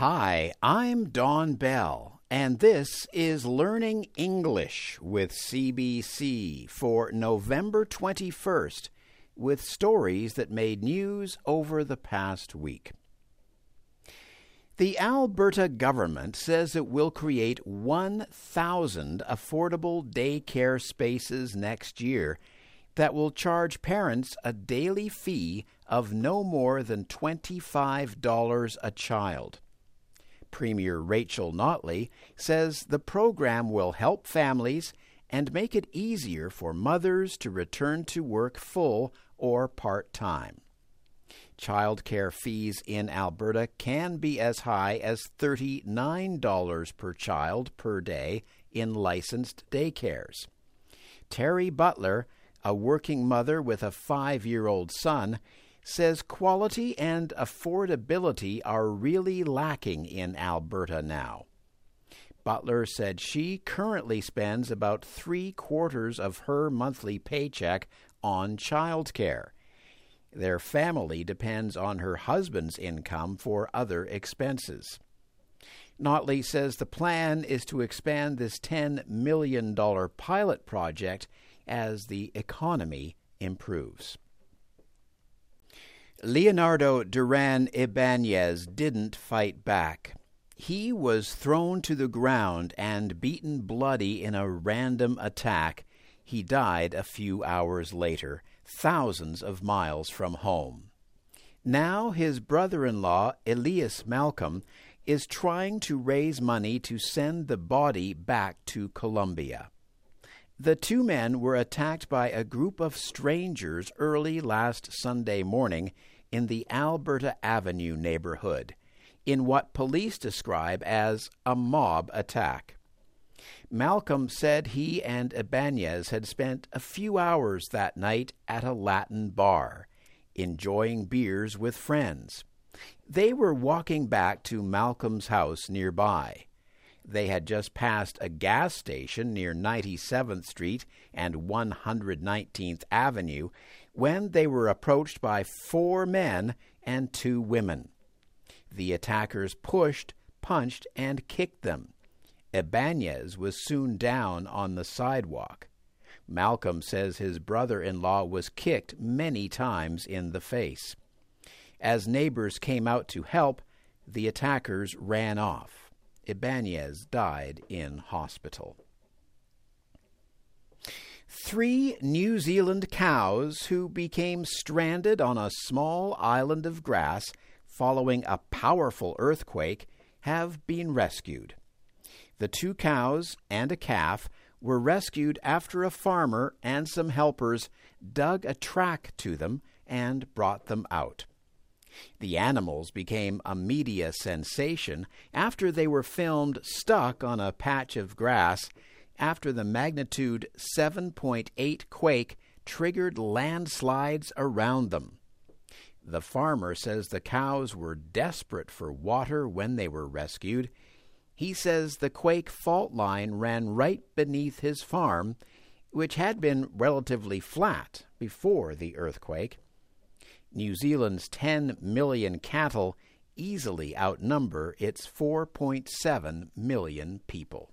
Hi, I'm Don Bell, and this is Learning English with CBC for November 21st with stories that made news over the past week. The Alberta government says it will create 1,000 affordable daycare spaces next year that will charge parents a daily fee of no more than $25 a child. Premier Rachel Notley says the program will help families and make it easier for mothers to return to work full or part time. Childcare fees in Alberta can be as high as $39 per child per day in licensed daycares. Terry Butler, a working mother with a five year old son, says quality and affordability are really lacking in Alberta now. Butler said she currently spends about three quarters of her monthly paycheck on childcare. Their family depends on her husband's income for other expenses. Notley says the plan is to expand this $10 million pilot project as the economy improves. Leonardo Duran Ibanez didn't fight back. He was thrown to the ground and beaten bloody in a random attack. He died a few hours later, thousands of miles from home. Now his brother in law, Elias Malcolm, is trying to raise money to send the body back to Colombia. The two men were attacked by a group of strangers early last Sunday morning in the Alberta Avenue neighborhood in what police describe as a mob attack. Malcolm said he and Ibanez had spent a few hours that night at a Latin bar, enjoying beers with friends. They were walking back to Malcolm's house nearby. They had just passed a gas station near 97th Street and 119th Avenue when they were approached by four men and two women. The attackers pushed, punched, and kicked them. Ibanez was soon down on the sidewalk. Malcolm says his brother in law was kicked many times in the face. As neighbors came out to help, the attackers ran off. Ibanez died in hospital. Three New Zealand cows who became stranded on a small island of grass following a powerful earthquake have been rescued. The two cows and a calf were rescued after a farmer and some helpers dug a track to them and brought them out. The animals became a media sensation after they were filmed stuck on a patch of grass after the magnitude 7.8 quake triggered landslides around them. The farmer says the cows were desperate for water when they were rescued. He says the quake fault line ran right beneath his farm, which had been relatively flat before the earthquake. New Zealand's 10 million cattle easily outnumber its 4.7 million people.